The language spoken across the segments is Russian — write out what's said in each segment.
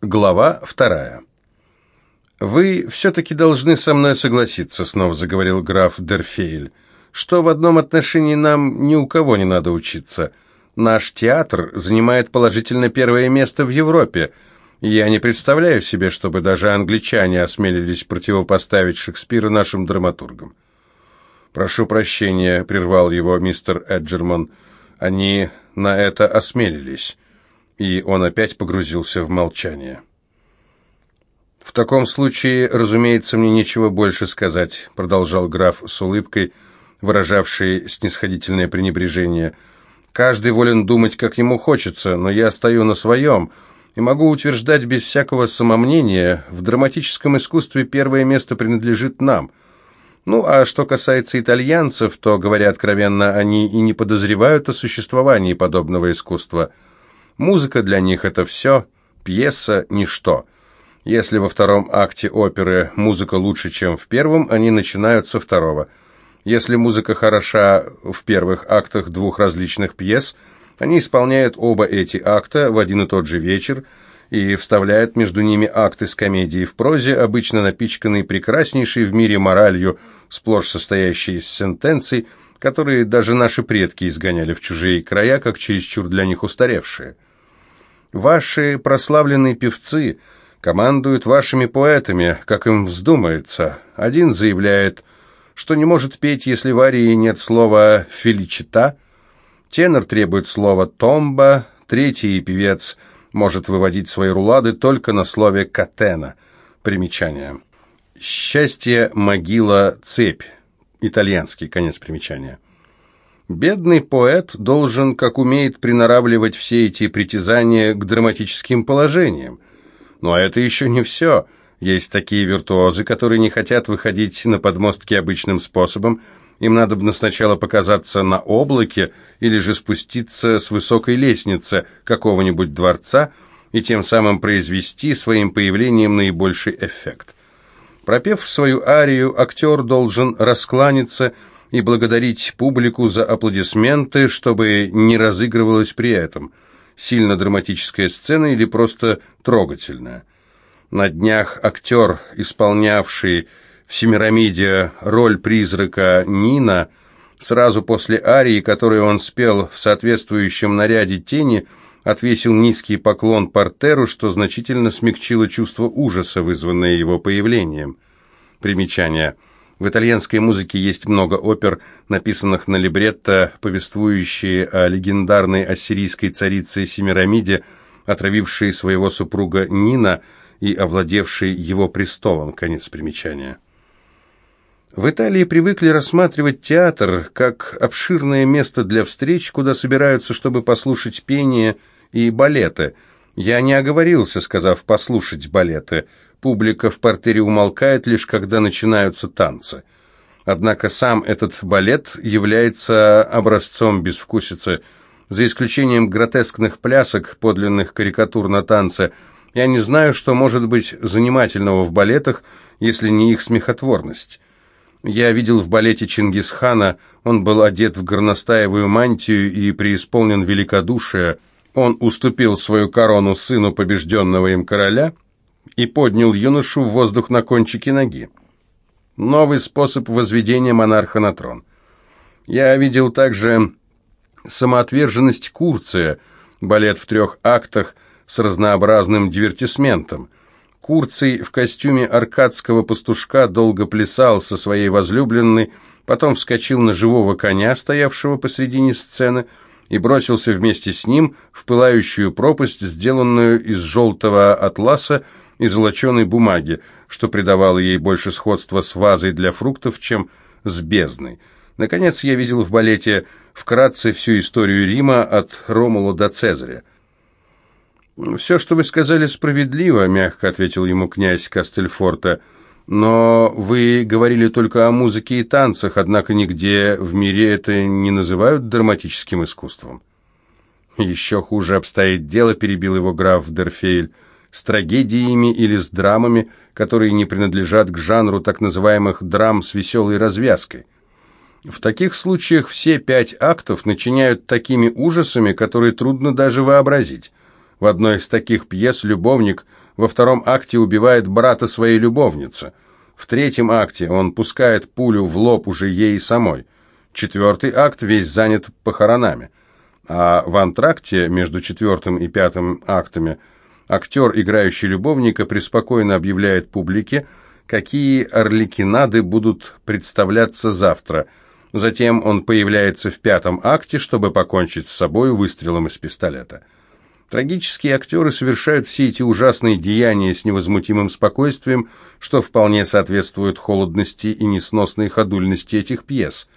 Глава вторая. «Вы все-таки должны со мной согласиться», — снова заговорил граф Дерфейль, «что в одном отношении нам ни у кого не надо учиться. Наш театр занимает положительно первое место в Европе, я не представляю себе, чтобы даже англичане осмелились противопоставить Шекспира нашим драматургам». «Прошу прощения», — прервал его мистер Эджерман, — «они на это осмелились» и он опять погрузился в молчание. «В таком случае, разумеется, мне нечего больше сказать», продолжал граф с улыбкой, выражавшей снисходительное пренебрежение. «Каждый волен думать, как ему хочется, но я стою на своем и могу утверждать без всякого самомнения, в драматическом искусстве первое место принадлежит нам». Ну, а что касается итальянцев, то, говоря откровенно, они и не подозревают о существовании подобного искусства – Музыка для них это все, пьеса – ничто. Если во втором акте оперы музыка лучше, чем в первом, они начинают со второго. Если музыка хороша в первых актах двух различных пьес, они исполняют оба эти акта в один и тот же вечер и вставляют между ними акты с комедией в прозе, обычно напичканные прекраснейшей в мире моралью, сплошь состоящей из сентенций, которые даже наши предки изгоняли в чужие края, как чересчур для них устаревшие. Ваши прославленные певцы командуют вашими поэтами, как им вздумается. Один заявляет, что не может петь, если в арии нет слова «феличита», тенор требует слова «томба», третий певец может выводить свои рулады только на слове «катена». Примечание. «Счастье, могила, цепь». Итальянский, конец примечания. Бедный поэт должен, как умеет, приноравливать все эти притязания к драматическим положениям. Но это еще не все. Есть такие виртуозы, которые не хотят выходить на подмостки обычным способом. Им надо бы сначала показаться на облаке или же спуститься с высокой лестницы какого-нибудь дворца и тем самым произвести своим появлением наибольший эффект. Пропев свою арию, актер должен раскланяться и благодарить публику за аплодисменты, чтобы не разыгрывалось при этом. Сильно драматическая сцена или просто трогательная. На днях актер, исполнявший в «Семирамиде» роль призрака Нина, сразу после арии, которую он спел в соответствующем наряде тени, отвесил низкий поклон портеру, что значительно смягчило чувство ужаса, вызванное его появлением. Примечание – в итальянской музыке есть много опер, написанных на либретто, повествующие о легендарной ассирийской царице Семирамиде, отравившей своего супруга Нина и овладевшей его престолом. Конец примечания. В Италии привыкли рассматривать театр как обширное место для встреч, куда собираются, чтобы послушать пение и балеты. Я не оговорился, сказав «послушать балеты». Публика в портере умолкает лишь когда начинаются танцы. Однако сам этот балет является образцом безвкусицы. За исключением гротескных плясок, подлинных карикатур на танце, я не знаю, что может быть занимательного в балетах, если не их смехотворность. Я видел в балете Чингисхана, он был одет в горностаевую мантию и преисполнен великодушия. Он уступил свою корону сыну побежденного им короля – и поднял юношу в воздух на кончике ноги. Новый способ возведения монарха на трон. Я видел также самоотверженность Курция, балет в трех актах с разнообразным дивертисментом. Курций в костюме аркадского пастушка долго плясал со своей возлюбленной, потом вскочил на живого коня, стоявшего посредине сцены, и бросился вместе с ним в пылающую пропасть, сделанную из желтого атласа, и золоченой бумаги, что придавало ей больше сходства с вазой для фруктов, чем с бездной. Наконец я видел в балете вкратце всю историю Рима от Ромула до Цезаря. «Все, что вы сказали, справедливо», — мягко ответил ему князь Кастельфорта, «но вы говорили только о музыке и танцах, однако нигде в мире это не называют драматическим искусством». «Еще хуже обстоит дело», — перебил его граф Дерфейль, — с трагедиями или с драмами, которые не принадлежат к жанру так называемых драм с веселой развязкой. В таких случаях все пять актов начиняют такими ужасами, которые трудно даже вообразить. В одной из таких пьес любовник Во втором акте убивает брата своей любовницы. В третьем акте он пускает пулю в лоб уже ей самой. Четвертый акт весь занят похоронами. А в антракте между четвертым и пятым актами актер, играющий любовника, преспокойно объявляет публике, какие орликинады будут представляться завтра. Затем он появляется в пятом акте, чтобы покончить с собой выстрелом из пистолета. Трагические актеры совершают все эти ужасные деяния с невозмутимым спокойствием, что вполне соответствует холодности и несносной ходульности этих пьес.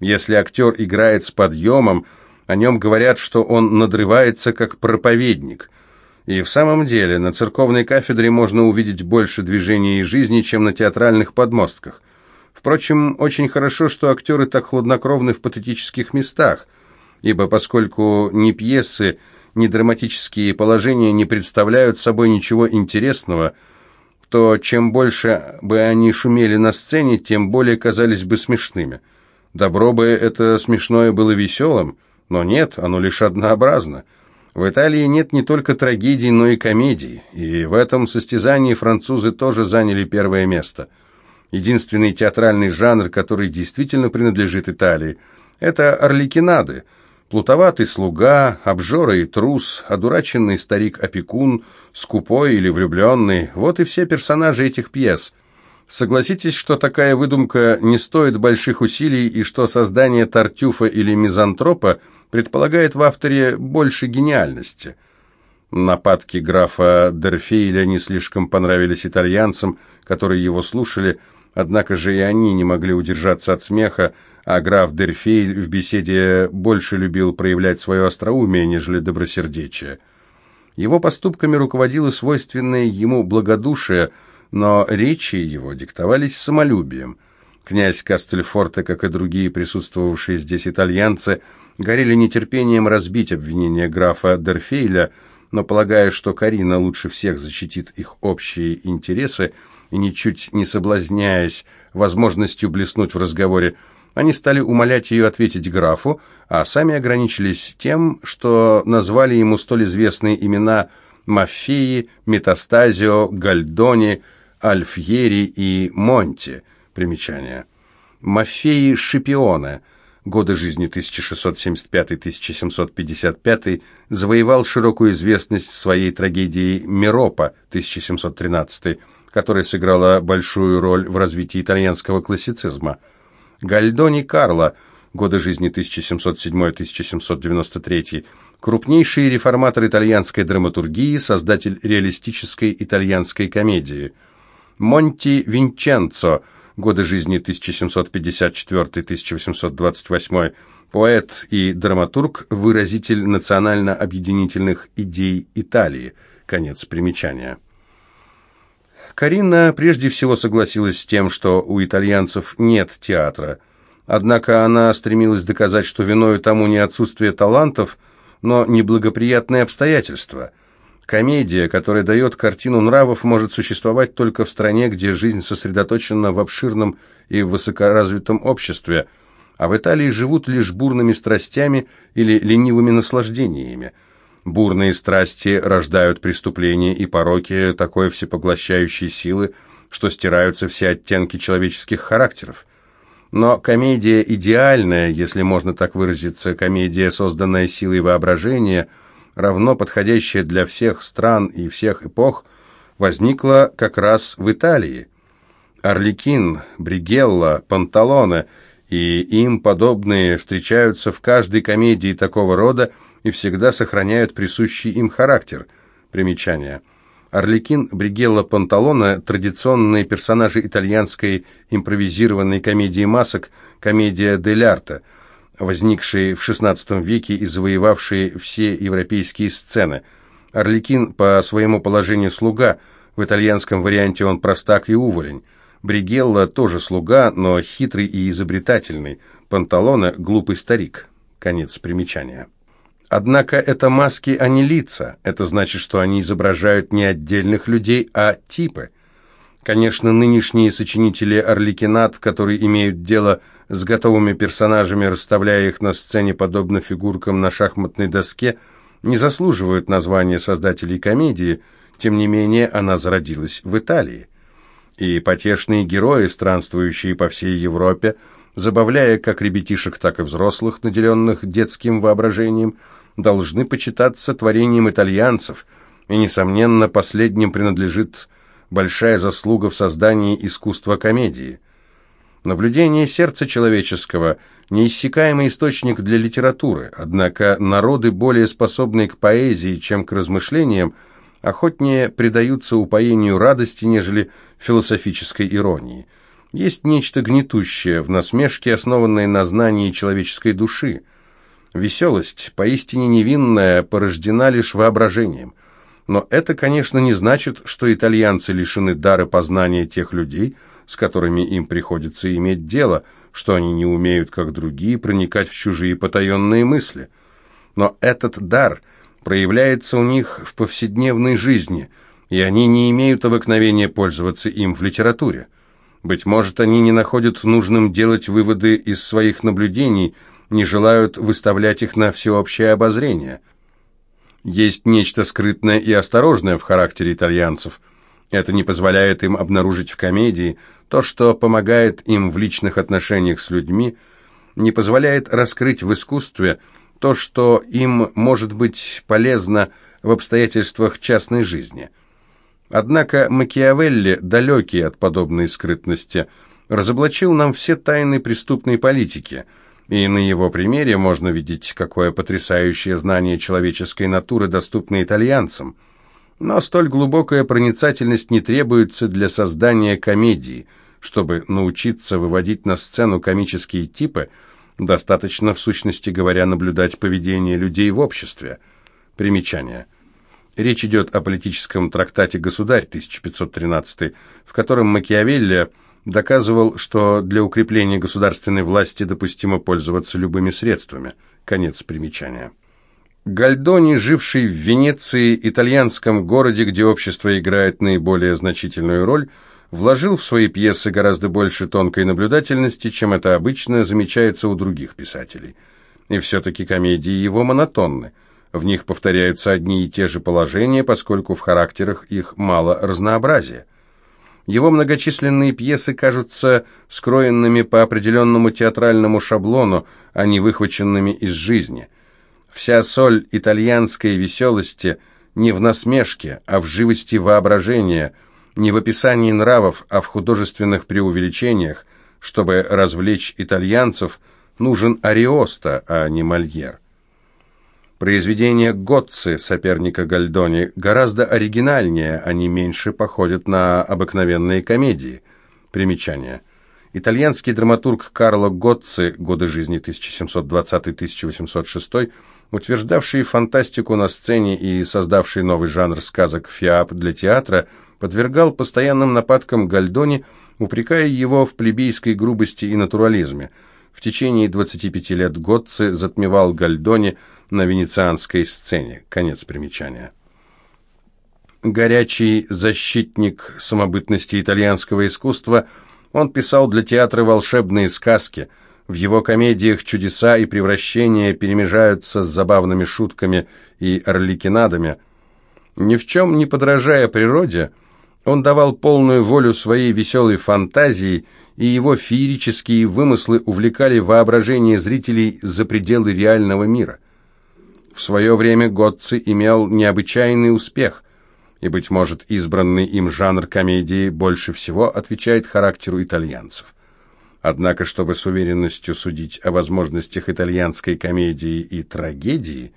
Если актер играет с подъемом, о нем говорят, что он надрывается как проповедник. И в самом деле на церковной кафедре можно увидеть больше движения и жизни, чем на театральных подмостках. Впрочем, очень хорошо, что актеры так хладнокровны в патетических местах, ибо поскольку ни пьесы, ни драматические положения не представляют собой ничего интересного, то чем больше бы они шумели на сцене, тем более казались бы смешными. Добро бы это смешное было веселым, но нет, оно лишь однообразно. В Италии нет не только трагедий, но и комедий, и в этом состязании французы тоже заняли первое место. Единственный театральный жанр, который действительно принадлежит Италии, это орликинады. Плутоватый слуга, обжора и трус, одураченный старик-опекун, скупой или влюбленный – вот и все персонажи этих пьес. Согласитесь, что такая выдумка не стоит больших усилий и что создание Тартюфа или Мизантропа – предполагает в авторе больше гениальности. Нападки графа Дерфейля не слишком понравились итальянцам, которые его слушали, однако же и они не могли удержаться от смеха, а граф Дерфейль в беседе больше любил проявлять свое остроумие, нежели добросердечие. Его поступками руководило свойственное ему благодушие, но речи его диктовались самолюбием. Князь Кастельфорте, как и другие присутствовавшие здесь итальянцы, горели нетерпением разбить обвинения графа Дерфейля, но полагая, что Карина лучше всех защитит их общие интересы, и ничуть не соблазняясь возможностью блеснуть в разговоре, они стали умолять ее ответить графу, а сами ограничились тем, что назвали ему столь известные имена Мафеи, Метастазио, Гальдони, Альфьери и Монти. Примечание. Мафеи Шипионе – годы жизни 1675-1755, завоевал широкую известность своей трагедией «Миропа» 1713, которая сыграла большую роль в развитии итальянского классицизма. Гальдони Карло, годы жизни 1707-1793, крупнейший реформатор итальянской драматургии, создатель реалистической итальянской комедии. Монти Винченцо – годы жизни 1754-1828, поэт и драматург, выразитель национально-объединительных идей Италии. Конец примечания. Карина прежде всего согласилась с тем, что у итальянцев нет театра. Однако она стремилась доказать, что виною тому не отсутствие талантов, но неблагоприятные обстоятельства – Комедия, которая дает картину нравов, может существовать только в стране, где жизнь сосредоточена в обширном и высокоразвитом обществе, а в Италии живут лишь бурными страстями или ленивыми наслаждениями. Бурные страсти рождают преступления и пороки такой всепоглощающей силы, что стираются все оттенки человеческих характеров. Но комедия идеальная, если можно так выразиться, комедия, созданная силой воображения – равно подходящая для всех стран и всех эпох, возникла как раз в Италии. Орликин, Бригелла, Панталоне и им подобные встречаются в каждой комедии такого рода и всегда сохраняют присущий им характер. Примечание. Орликин, Бригелла, Панталоне – традиционные персонажи итальянской импровизированной комедии масок «Комедия дель арте», возникшие в XVI веке и завоевавшие все европейские сцены. Орликин по своему положению слуга, в итальянском варианте он простак и уволень. Бригелла тоже слуга, но хитрый и изобретательный. Панталоне – глупый старик. Конец примечания. Однако это маски, а не лица. Это значит, что они изображают не отдельных людей, а типы. Конечно, нынешние сочинители Орликинат, которые имеют дело с с готовыми персонажами, расставляя их на сцене подобно фигуркам на шахматной доске, не заслуживают названия создателей комедии, Тем не менее, она зародилась в Италии. И потешные герои, странствующие по всей Европе, забавляя как ребятишек, так и взрослых, наделенных детским воображением, должны почитаться творением итальянцев, и, несомненно, последним принадлежит большая заслуга в создании искусства комедии. Наблюдение сердца человеческого – неиссякаемый источник для литературы, однако народы, более способные к поэзии, чем к размышлениям, охотнее предаются упоению радости, нежели философической иронии. Есть нечто гнетущее в насмешке, основанной на знании человеческой души. Веселость, поистине невинная, порождена лишь воображением. Но это, конечно, не значит, что итальянцы лишены дара познания тех людей, с которыми им приходится иметь дело, что они не умеют, как другие, проникать в чужие потаенные мысли. Но этот дар проявляется у них в повседневной жизни, и они не имеют обыкновения пользоваться им в литературе. Быть может, они не находят нужным делать выводы из своих наблюдений, не желают выставлять их на всеобщее обозрение. Есть нечто скрытное и осторожное в характере итальянцев. Это не позволяет им обнаружить в комедии то, что помогает им в личных отношениях с людьми, не позволяет раскрыть в искусстве то, что им может быть полезно в обстоятельствах частной жизни – Однако Макиавелли, далекий от подобной скрытности, разоблачил нам все тайны преступной политики, и на его примере можно видеть, какое потрясающее знание человеческой натуры доступно итальянцам. Но столь глубокая проницательность не требуется для создания комедии. Чтобы научиться выводить на сцену комические типы, достаточно, в сущности говоря, наблюдать поведение людей в обществе. Примечание – Речь идет о политическом трактате «Государь» 1513, в котором Макиавелли доказывал, что для укрепления государственной власти допустимо пользоваться любыми средствами. Конец примечания. Гальдони, живший в Венеции, итальянском городе, где общество играет наиболее значительную роль, вложил в свои пьесы гораздо больше тонкой наблюдательности, чем это обычно замечается у других писателей. И все-таки комедии его монотонны – в них повторяются одни и те же положения, поскольку в характерах их мало разнообразия. Его многочисленные пьесы кажутся скроенными по определенному театральному шаблону, а не выхваченными из жизни. Вся соль итальянской веселости не в насмешке, а в живости воображения, не в описании нравов, а в художественных преувеличениях. Чтобы развлечь итальянцев, нужен Ариоста, а не Мольер. Произведения Готци, соперника Гальдони, гораздо оригинальнее, они меньше походят на обыкновенные комедии. Примечание. Итальянский драматург Карло Готци, годы жизни 1720-1806, утверждавший фантастику на сцене и создавший новый жанр сказок «Фиап» для театра, подвергал постоянным нападкам Гальдони, упрекая его в плебейской грубости и натурализме. В течение 25 лет Готци затмевал Гальдони, на венецианской сцене. Конец примечания. Горячий защитник самобытности итальянского искусства, он писал для театра волшебные сказки. В его комедиях чудеса и превращения перемежаются с забавными шутками и орликинадами. Ни в чем не подражая природе, он давал полную волю своей веселой фантазии, и его феерические вымыслы увлекали воображение зрителей за пределы реального мира – в свое время Готци имел необычайный успех, и, быть может, избранный им жанр комедии больше всего отвечает характеру итальянцев. Однако, чтобы с уверенностью судить о возможностях итальянской комедии и трагедии,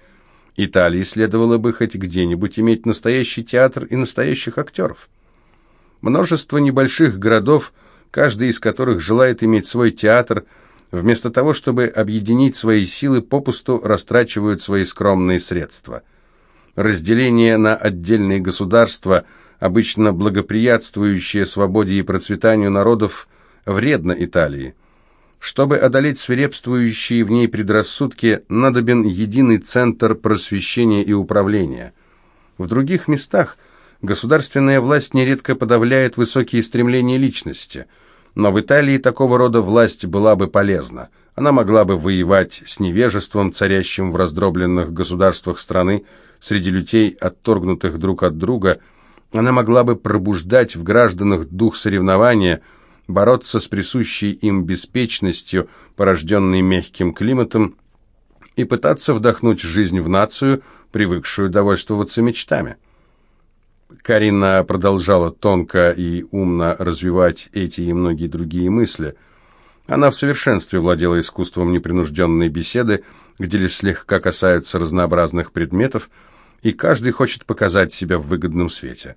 Италии следовало бы хоть где-нибудь иметь настоящий театр и настоящих актеров. Множество небольших городов, каждый из которых желает иметь свой театр – вместо того, чтобы объединить свои силы, попусту растрачивают свои скромные средства. Разделение на отдельные государства, обычно благоприятствующее свободе и процветанию народов, вредно Италии. Чтобы одолеть свирепствующие в ней предрассудки, надобен единый центр просвещения и управления. В других местах государственная власть нередко подавляет высокие стремления личности – но в Италии такого рода власть была бы полезна. Она могла бы воевать с невежеством, царящим в раздробленных государствах страны, среди людей, отторгнутых друг от друга, Она могла бы пробуждать в гражданах дух соревнования, бороться с присущей им беспечностью, порожденной мягким климатом, и пытаться вдохнуть жизнь в нацию, привыкшую довольствоваться мечтами. Карина продолжала тонко и умно развивать эти и многие другие мысли. Она в совершенстве владела искусством непринужденной беседы, где лишь слегка касаются разнообразных предметов, и каждый хочет показать себя в выгодном свете.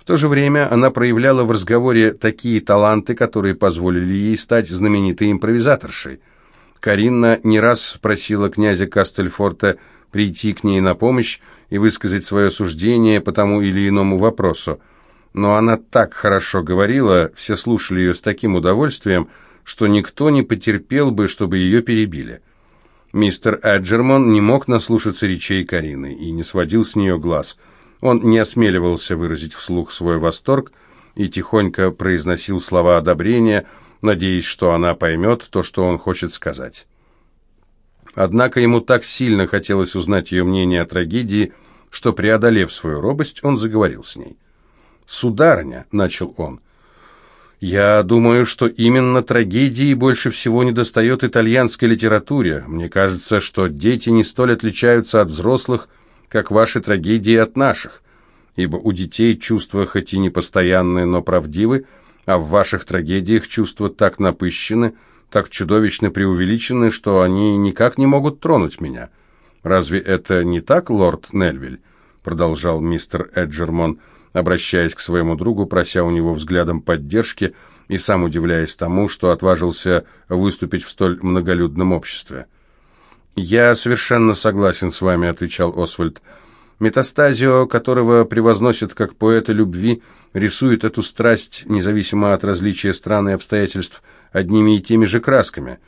В то же время она проявляла в разговоре такие таланты, которые позволили ей стать знаменитой импровизаторшей. Каринна не раз просила князя Кастельфорта прийти к ней на помощь и высказать свое суждение по тому или иному вопросу. Но она так хорошо говорила, все слушали ее с таким удовольствием, что никто не потерпел бы, чтобы ее перебили. Мистер Эджермон не мог наслушаться речей Карины и не сводил с нее глаз. Он не осмеливался выразить вслух свой восторг и тихонько произносил слова одобрения, надеясь, что она поймет то, что он хочет сказать. Однако ему так сильно хотелось узнать ее мнение о трагедии, что, преодолев свою робость, он заговорил с ней. «Сударыня», — начал он, — «я думаю, что именно трагедии больше всего недостает итальянской литературе. Мне кажется, что дети не столь отличаются от взрослых, как ваши трагедии от наших, ибо у детей чувства хоть и непостоянные, но правдивы, а в ваших трагедиях чувства так напыщены, так чудовищно преувеличены, что они никак не могут тронуть меня. Разве это не так, лорд Нельвиль?» продолжал мистер Эджермон, обращаясь к своему другу, прося у него взглядом поддержки и сам удивляясь тому, что отважился выступить в столь многолюдном обществе. «Я совершенно согласен с вами», — отвечал Освальд. «Метастазио, которого превозносят как поэта любви, рисует эту страсть, независимо от различия стран и обстоятельств, одними и теми же красками.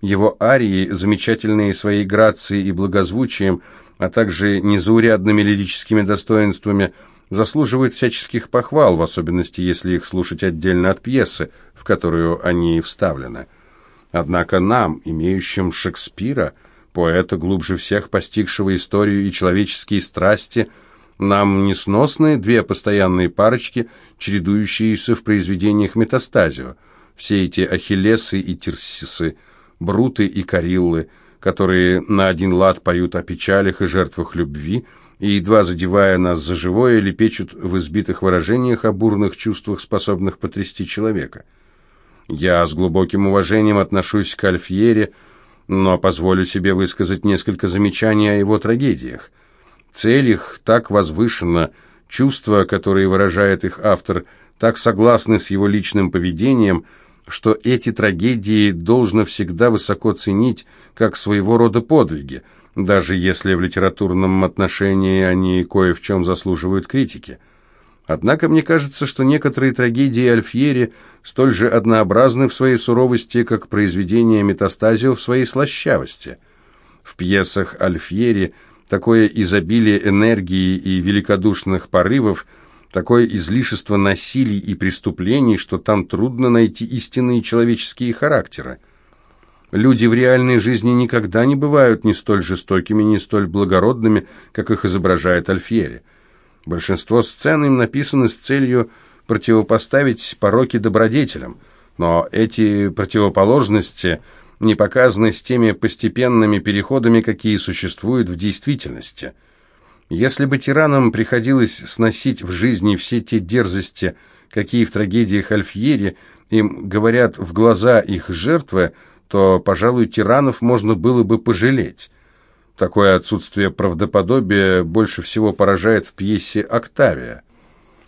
Его арии, замечательные своей грацией и благозвучием, а также незаурядными лирическими достоинствами, заслуживают всяческих похвал, в особенности, если их слушать отдельно от пьесы, в которую они вставлены. Однако нам, имеющим Шекспира, поэта, глубже всех постигшего историю и человеческие страсти, нам несносны две постоянные парочки, чередующиеся в произведениях метастазио – все эти ахиллесы и тирсисы, бруты и кариллы, которые на один лад поют о печалях и жертвах любви, и, едва задевая нас за живое, лепечут в избитых выражениях о бурных чувствах, способных потрясти человека. Я с глубоким уважением отношусь к Альфьере, но позволю себе высказать несколько замечаний о его трагедиях. Цель их так возвышена, чувства, которые выражает их автор, так согласны с его личным поведением – что эти трагедии должно всегда высоко ценить как своего рода подвиги, даже если в литературном отношении они кое в чем заслуживают критики. Однако мне кажется, что некоторые трагедии Альфьери столь же однообразны в своей суровости, как произведения Метастазио в своей слащавости. В пьесах Альфьери такое изобилие энергии и великодушных порывов – такое излишество насилий и преступлений, что там трудно найти истинные человеческие характеры. Люди в реальной жизни никогда не бывают ни столь жестокими, ни столь благородными, как их изображает Альфьери. Большинство сцен им написаны с целью противопоставить пороки добродетелям, но эти противоположности не показаны с теми постепенными переходами, какие существуют в действительности – если бы тиранам приходилось сносить в жизни все те дерзости, какие в трагедиях Альфьери им говорят в глаза их жертвы, то, пожалуй, тиранов можно было бы пожалеть. Такое отсутствие правдоподобия больше всего поражает в пьесе «Октавия».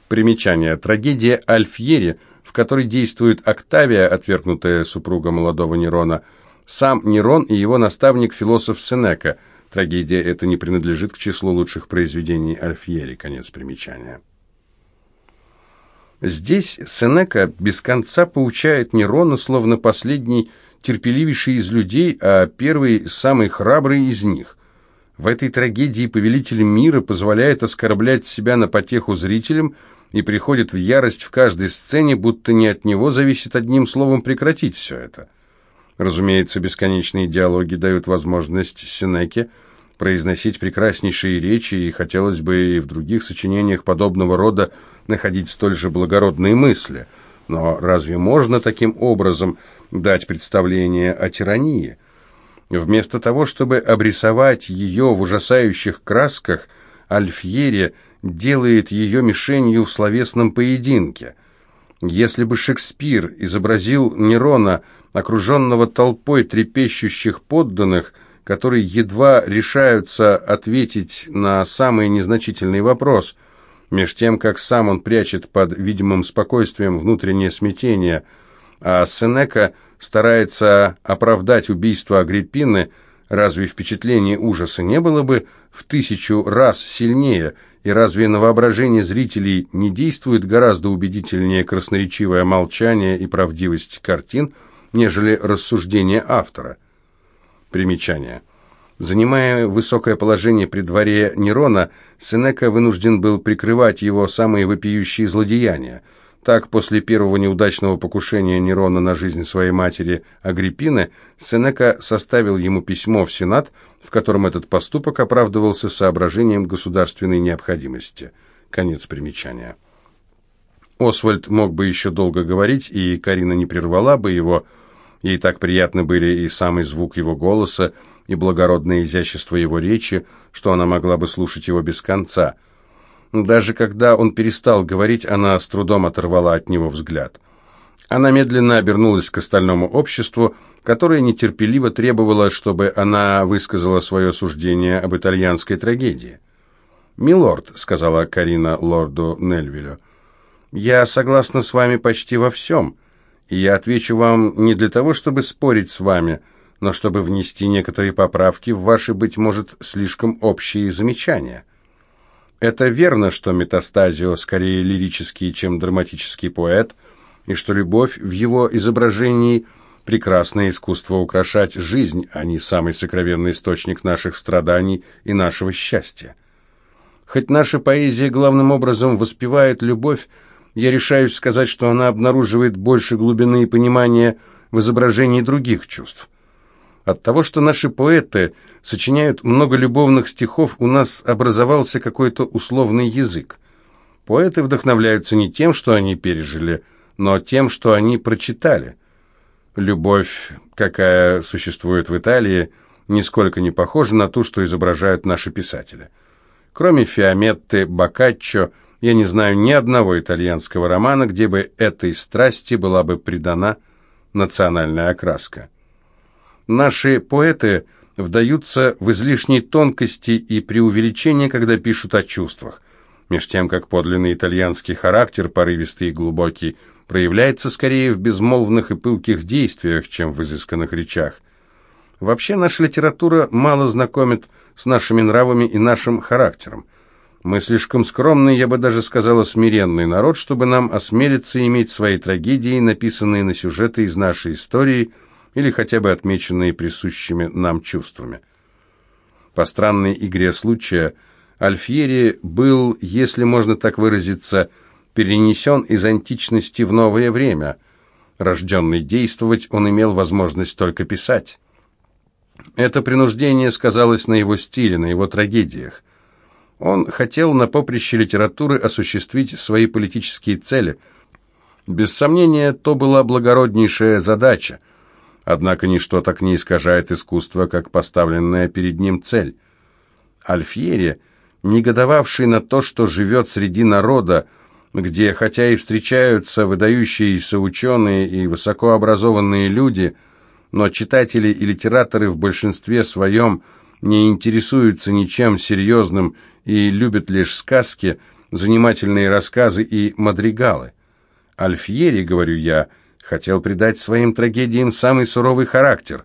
Примечание. Трагедия Альфьери, в которой действует Октавия, отвергнутая супруга молодого Нерона, сам Нерон и его наставник-философ Сенека – Трагедия эта не принадлежит к числу лучших произведений Альфьери. Конец примечания. Здесь Сенека без конца поучает Нерона, словно последний терпеливейший из людей, а первый самый храбрый из них. В этой трагедии повелитель мира позволяет оскорблять себя на потеху зрителям и приходит в ярость в каждой сцене, будто не от него зависит одним словом прекратить все это. Разумеется, бесконечные диалоги дают возможность Сенеке произносить прекраснейшие речи, и хотелось бы и в других сочинениях подобного рода находить столь же благородные мысли. Но разве можно таким образом дать представление о тирании? Вместо того, чтобы обрисовать ее в ужасающих красках, Альфьери делает ее мишенью в словесном поединке. Если бы Шекспир изобразил Нерона, окруженного толпой трепещущих подданных, которые едва решаются ответить на самый незначительный вопрос, меж тем, как сам он прячет под видимым спокойствием внутреннее смятение, а Сенека старается оправдать убийство Агриппины, разве впечатление ужаса не было бы в тысячу раз сильнее, и разве на воображение зрителей не действует гораздо убедительнее красноречивое молчание и правдивость картин, нежели рассуждение автора? Примечание. Занимая высокое положение при дворе Нерона, Сенека вынужден был прикрывать его самые вопиющие злодеяния. Так, после первого неудачного покушения Нерона на жизнь своей матери Агриппины, Сенека составил ему письмо в Сенат, в котором этот поступок оправдывался соображением государственной необходимости. Конец примечания. Освальд мог бы еще долго говорить, и Карина не прервала бы его, Ей так приятны были и самый звук его голоса, и благородное изящество его речи, что она могла бы слушать его без конца. Даже когда он перестал говорить, она с трудом оторвала от него взгляд. Она медленно обернулась к остальному обществу, которое нетерпеливо требовало, чтобы она высказала свое суждение об итальянской трагедии. «Милорд», — сказала Карина лорду Нельвилю, — «я согласна с вами почти во всем» и я отвечу вам не для того, чтобы спорить с вами, но чтобы внести некоторые поправки в ваши, быть может, слишком общие замечания. Это верно, что Метастазио скорее лирический, чем драматический поэт, и что любовь в его изображении – прекрасное искусство украшать жизнь, а не самый сокровенный источник наших страданий и нашего счастья. Хоть наша поэзия главным образом воспевает любовь, я решаюсь сказать, что она обнаруживает больше глубины и понимания в изображении других чувств. От того, что наши поэты сочиняют много любовных стихов, у нас образовался какой-то условный язык. Поэты вдохновляются не тем, что они пережили, но тем, что они прочитали. Любовь, какая существует в Италии, нисколько не похожа на ту, что изображают наши писатели. Кроме Фиаметты, Боккаччо – я не знаю ни одного итальянского романа, где бы этой страсти была бы придана национальная окраска. Наши поэты вдаются в излишней тонкости и преувеличения, когда пишут о чувствах, меж тем, как подлинный итальянский характер, порывистый и глубокий, проявляется скорее в безмолвных и пылких действиях, чем в изысканных речах. Вообще наша литература мало знакомит с нашими нравами и нашим характером. Мы слишком скромный, я бы даже сказала, смиренный народ, чтобы нам осмелиться иметь свои трагедии, написанные на сюжеты из нашей истории или хотя бы отмеченные присущими нам чувствами. По странной игре случая, Альфьери был, если можно так выразиться, перенесен из античности в новое время. Рожденный действовать, он имел возможность только писать. Это принуждение сказалось на его стиле, на его трагедиях. Он хотел на поприще литературы осуществить свои политические цели. Без сомнения, то была благороднейшая задача. Однако ничто так не искажает искусство, как поставленная перед ним цель. Альфьери, негодовавший на то, что живет среди народа, где, хотя и встречаются выдающиеся ученые и высокообразованные люди, но читатели и литераторы в большинстве своем не интересуются ничем серьезным и любят лишь сказки, занимательные рассказы и мадригалы. Альфьери, говорю я, хотел придать своим трагедиям самый суровый характер.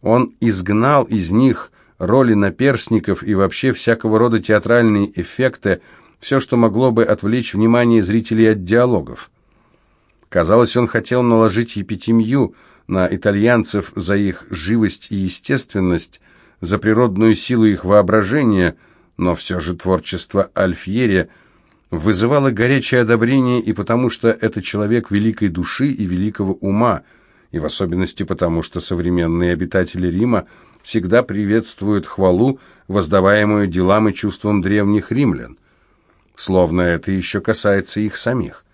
Он изгнал из них роли наперсников и вообще всякого рода театральные эффекты, все, что могло бы отвлечь внимание зрителей от диалогов. Казалось, он хотел наложить епитемью на итальянцев за их живость и естественность, за природную силу их воображения – но все же творчество Альфьери вызывало горячее одобрение и потому, что это человек великой души и великого ума, и в особенности потому, что современные обитатели Рима всегда приветствуют хвалу, воздаваемую делам и чувствам древних римлян. словно это еще касается их самих.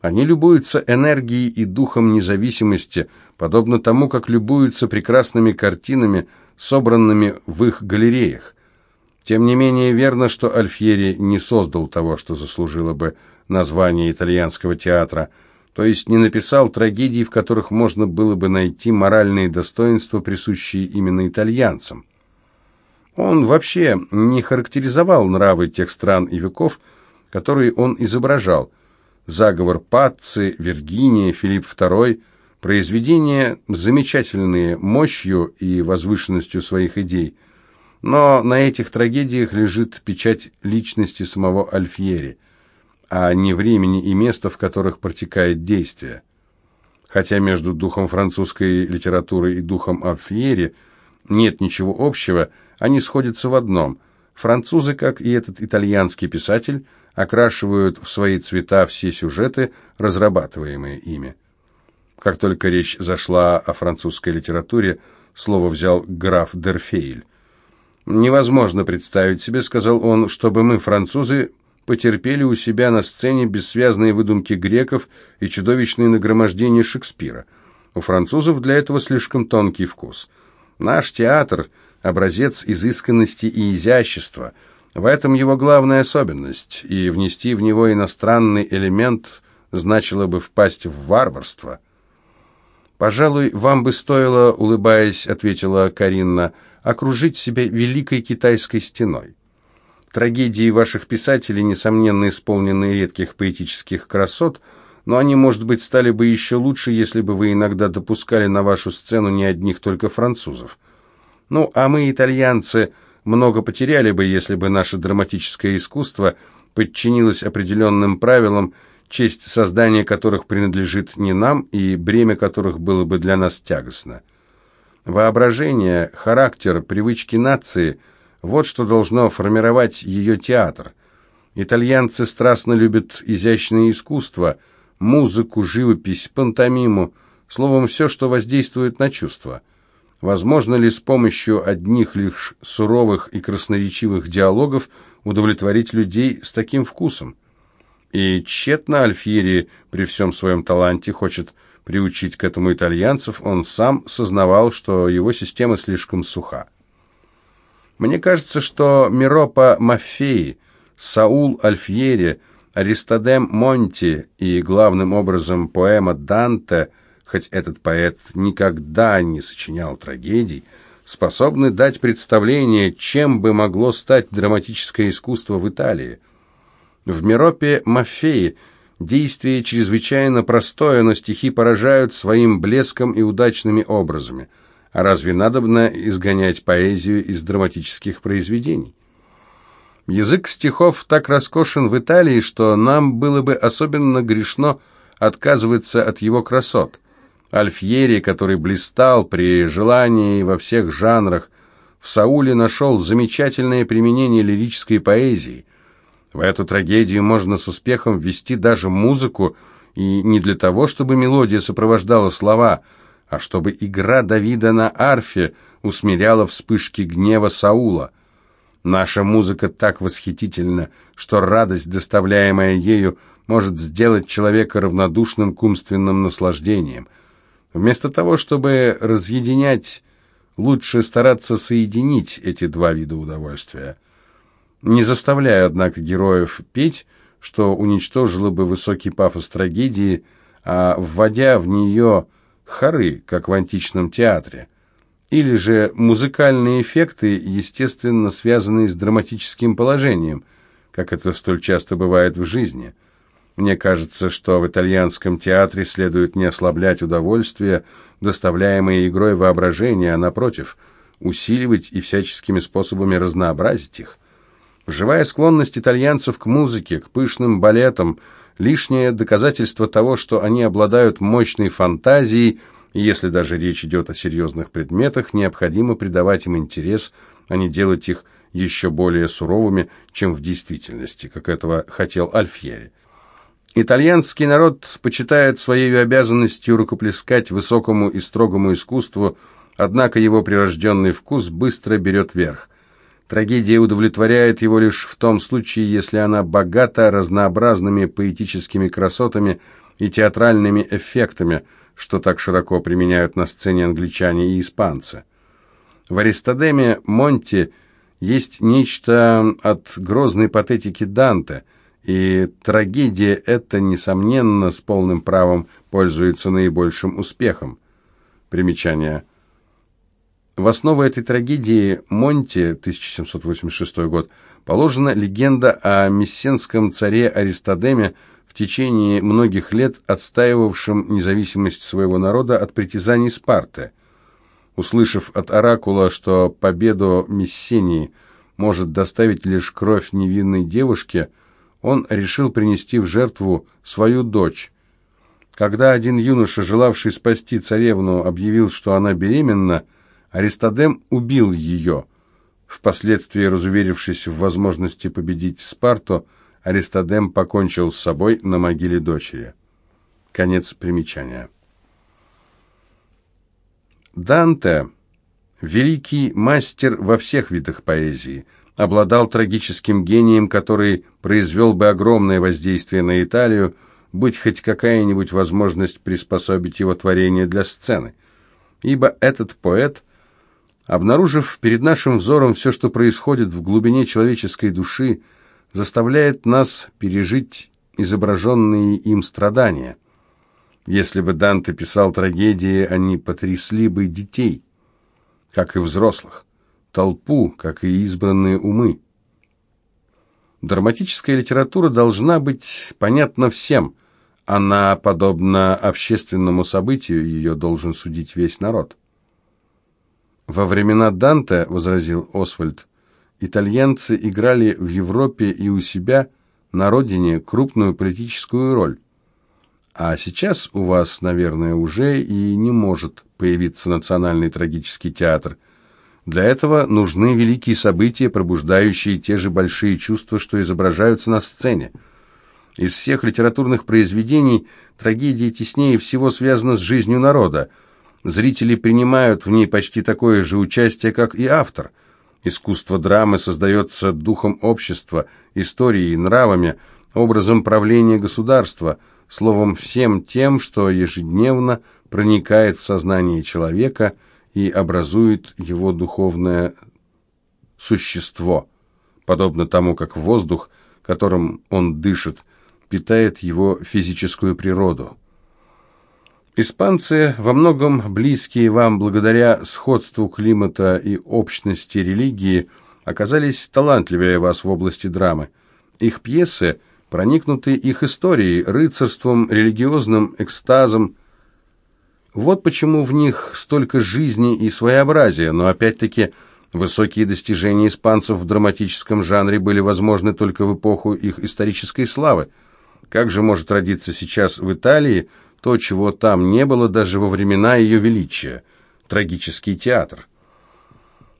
Они любуются энергией и духом независимости, подобно тому, как любуются прекрасными картинами, собранными в их галереях. Тем не менее, верно, что Альфьери не создал того, что заслужило бы название итальянского театра, то есть не написал трагедий, в которых можно было бы найти моральные достоинства, присущие именно итальянцам. Он вообще не характеризовал нравы тех стран и веков, которые он изображал. Заговор Патци, Виргиния, Филипп II – произведения замечательные мощью и возвышенностью своих идей. Но на этих трагедиях лежит печать личности самого Альфьери, а не времени и места, в которых протекает действие. Хотя между духом французской литературы и духом Альфьери нет ничего общего – они сходятся в одном. Французы, как и этот итальянский писатель, окрашивают в свои цвета все сюжеты, разрабатываемые ими. Как только речь зашла о французской литературе, слово взял граф Дерфейль. «Невозможно представить себе, — сказал он, — чтобы мы, французы, потерпели у себя на сцене бессвязные выдумки греков и чудовищные нагромождения Шекспира. У французов для этого слишком тонкий вкус. Наш театр — образец изысканности и изящества. В этом его главная особенность, и внести в него иностранный элемент значило бы впасть в варварство. «Пожалуй, вам бы стоило, — улыбаясь, — ответила Каринна, — окружить себя великой китайской стеной. Трагедии ваших писателей, несомненно, исполнены редких поэтических красот, но они, может быть, стали бы еще лучше, если бы вы иногда допускали на вашу сцену не одних только французов. Ну, а мы, итальянцы, много потеряли бы, если бы наше драматическое искусство подчинилось определенным правилам, честь создания которых принадлежит не нам и бремя которых было бы для нас тягостно. Воображение, характер, привычки нации – вот что должно формировать ее театр. Итальянцы страстно любят изящное искусство, музыку, живопись, пантомиму, словом, все, что воздействует на чувства – Возможно ли с помощью одних лишь суровых и красноречивых диалогов удовлетворить людей с таким вкусом? И тщетно Альфьери при всем своем таланте хочет приучить к этому итальянцев, он сам сознавал, что его система слишком суха. Мне кажется, что Миропа Маффеи, Саул Альфьери, Аристодем Монти и, главным образом, поэма Данте – хоть этот поэт никогда не сочинял трагедий, способны дать представление, чем бы могло стать драматическое искусство в Италии. В Миропе Маффеи действие чрезвычайно простое, но стихи поражают своим блеском и удачными образами. А разве надобно изгонять поэзию из драматических произведений? Язык стихов так роскошен в Италии, что нам было бы особенно грешно отказываться от его красот. Альфьери, который блистал при желании во всех жанрах, в Сауле нашел замечательное применение лирической поэзии. В эту трагедию можно с успехом ввести даже музыку, и не для того, чтобы мелодия сопровождала слова, а чтобы игра Давида на арфе усмиряла вспышки гнева Саула. Наша музыка так восхитительна, что радость, доставляемая ею, может сделать человека равнодушным к умственным наслаждениям. Вместо того, чтобы разъединять, лучше стараться соединить эти два вида удовольствия. Не заставляя, однако, героев петь, что уничтожило бы высокий пафос трагедии, а вводя в нее хоры, как в античном театре. Или же музыкальные эффекты, естественно, связанные с драматическим положением, как это столь часто бывает в жизни – мне кажется, что в итальянском театре следует не ослаблять удовольствие, доставляемое игрой воображения, а напротив, усиливать и всяческими способами разнообразить их. Живая склонность итальянцев к музыке, к пышным балетам, лишнее доказательство того, что они обладают мощной фантазией, и если даже речь идет о серьезных предметах, необходимо придавать им интерес, а не делать их еще более суровыми, чем в действительности, как этого хотел Альфьери. Итальянский народ почитает своей обязанностью рукоплескать высокому и строгому искусству, однако его прирожденный вкус быстро берет верх. Трагедия удовлетворяет его лишь в том случае, если она богата разнообразными поэтическими красотами и театральными эффектами, что так широко применяют на сцене англичане и испанцы. В Аристодеме Монти есть нечто от грозной патетики Данте, и трагедия эта, несомненно, с полным правом пользуется наибольшим успехом. Примечание. В основу этой трагедии Монти, 1786 год, положена легенда о мессенском царе Аристодеме, в течение многих лет отстаивавшем независимость своего народа от притязаний Спарты. Услышав от Оракула, что победу Мессении может доставить лишь кровь невинной девушки, он решил принести в жертву свою дочь. Когда один юноша, желавший спасти царевну, объявил, что она беременна, Аристодем убил ее. Впоследствии, разуверившись в возможности победить Спарту, Аристодем покончил с собой на могиле дочери. Конец примечания. Данте, великий мастер во всех видах поэзии, обладал трагическим гением, который произвел бы огромное воздействие на Италию, быть хоть какая-нибудь возможность приспособить его творение для сцены. Ибо этот поэт, обнаружив перед нашим взором все, что происходит в глубине человеческой души, заставляет нас пережить изображенные им страдания – если бы Данте писал трагедии, они потрясли бы детей, как и взрослых, толпу, как и избранные умы. Драматическая литература должна быть понятна всем. Она, подобна общественному событию, ее должен судить весь народ. «Во времена Данте, — возразил Освальд, — итальянцы играли в Европе и у себя на родине крупную политическую роль. А сейчас у вас, наверное, уже и не может появиться национальный трагический театр. Для этого нужны великие события, пробуждающие те же большие чувства, что изображаются на сцене. Из всех литературных произведений трагедия теснее всего связана с жизнью народа. Зрители принимают в ней почти такое же участие, как и автор. Искусство драмы создается духом общества, историей, нравами, образом правления государства – словом, всем тем, что ежедневно проникает в сознание человека и образует его духовное существо, подобно тому, как воздух, которым он дышит, питает его физическую природу. Испанцы, во многом близкие вам благодаря сходству климата и общности религии, оказались талантливее вас в области драмы. Их пьесы – проникнуты их историей, рыцарством, религиозным экстазом. Вот почему в них столько жизни и своеобразия, но опять-таки высокие достижения испанцев в драматическом жанре были возможны только в эпоху их исторической славы. Как же может родиться сейчас в Италии то, чего там не было даже во времена ее величия – трагический театр?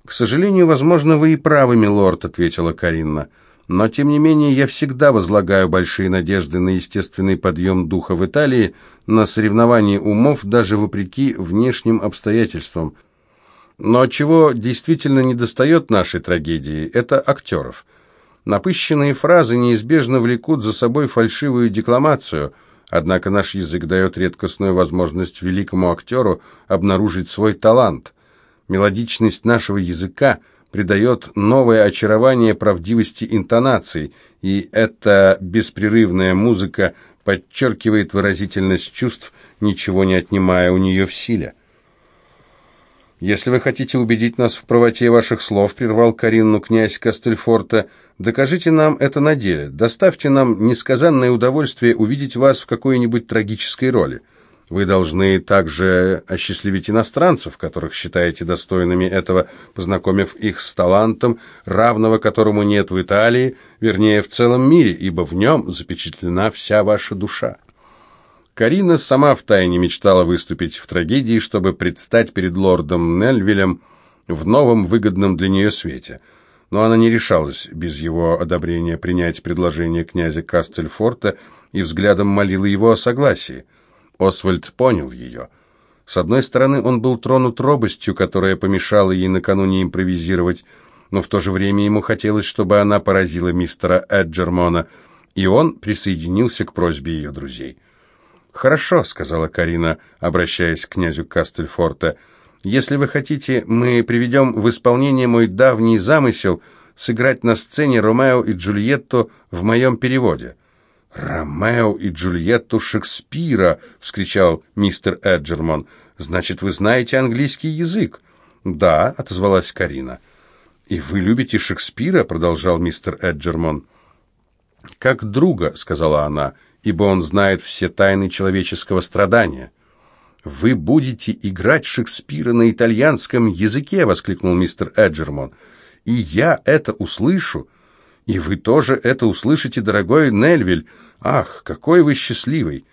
«К сожалению, возможно, вы и правы, милорд», – ответила Каринна. Но, тем не менее, я всегда возлагаю большие надежды на естественный подъем духа в Италии, на соревнование умов, даже вопреки внешним обстоятельствам. Но чего действительно недостает нашей трагедии, это актеров. Напыщенные фразы неизбежно влекут за собой фальшивую декламацию, однако наш язык дает редкостную возможность великому актеру обнаружить свой талант. Мелодичность нашего языка – придает новое очарование правдивости интонаций, и эта беспрерывная музыка подчеркивает выразительность чувств, ничего не отнимая у нее в силе. «Если вы хотите убедить нас в правоте ваших слов», — прервал Каринну князь Кастельфорта, — «докажите нам это на деле, доставьте нам несказанное удовольствие увидеть вас в какой-нибудь трагической роли». Вы должны также осчастливить иностранцев, которых считаете достойными этого, познакомив их с талантом, равного которому нет в Италии, вернее, в целом мире, ибо в нем запечатлена вся ваша душа. Карина сама втайне мечтала выступить в трагедии, чтобы предстать перед лордом Нельвилем в новом выгодном для нее свете. Но она не решалась без его одобрения принять предложение князя Кастельфорта и взглядом молила его о согласии – Освальд понял ее. С одной стороны, он был тронут робостью, которая помешала ей накануне импровизировать, но в то же время ему хотелось, чтобы она поразила мистера Эджермона, и он присоединился к просьбе ее друзей. «Хорошо», — сказала Карина, обращаясь к князю Кастельфорта, — «если вы хотите, мы приведем в исполнение мой давний замысел сыграть на сцене Ромео и Джульетту в моем переводе». «Ромео и Джульетту Шекспира!» — вскричал мистер Эджермон. «Значит, вы знаете английский язык?» «Да», — отозвалась Карина. «И вы любите Шекспира?» — продолжал мистер Эджермон. «Как друга», — сказала она, — «ибо он знает все тайны человеческого страдания». «Вы будете играть Шекспира на итальянском языке!» — воскликнул мистер Эджермон. «И я это услышу!» «И вы тоже это услышите, дорогой Нельвиль! Ах, какой вы счастливый!»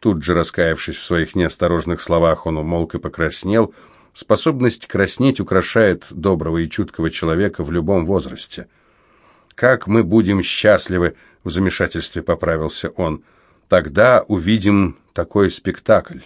Тут же, раскаявшись в своих неосторожных словах, он умолк и покраснел. Способность краснеть украшает доброго и чуткого человека в любом возрасте. «Как мы будем счастливы!» — в замешательстве поправился он. «Тогда увидим такой спектакль».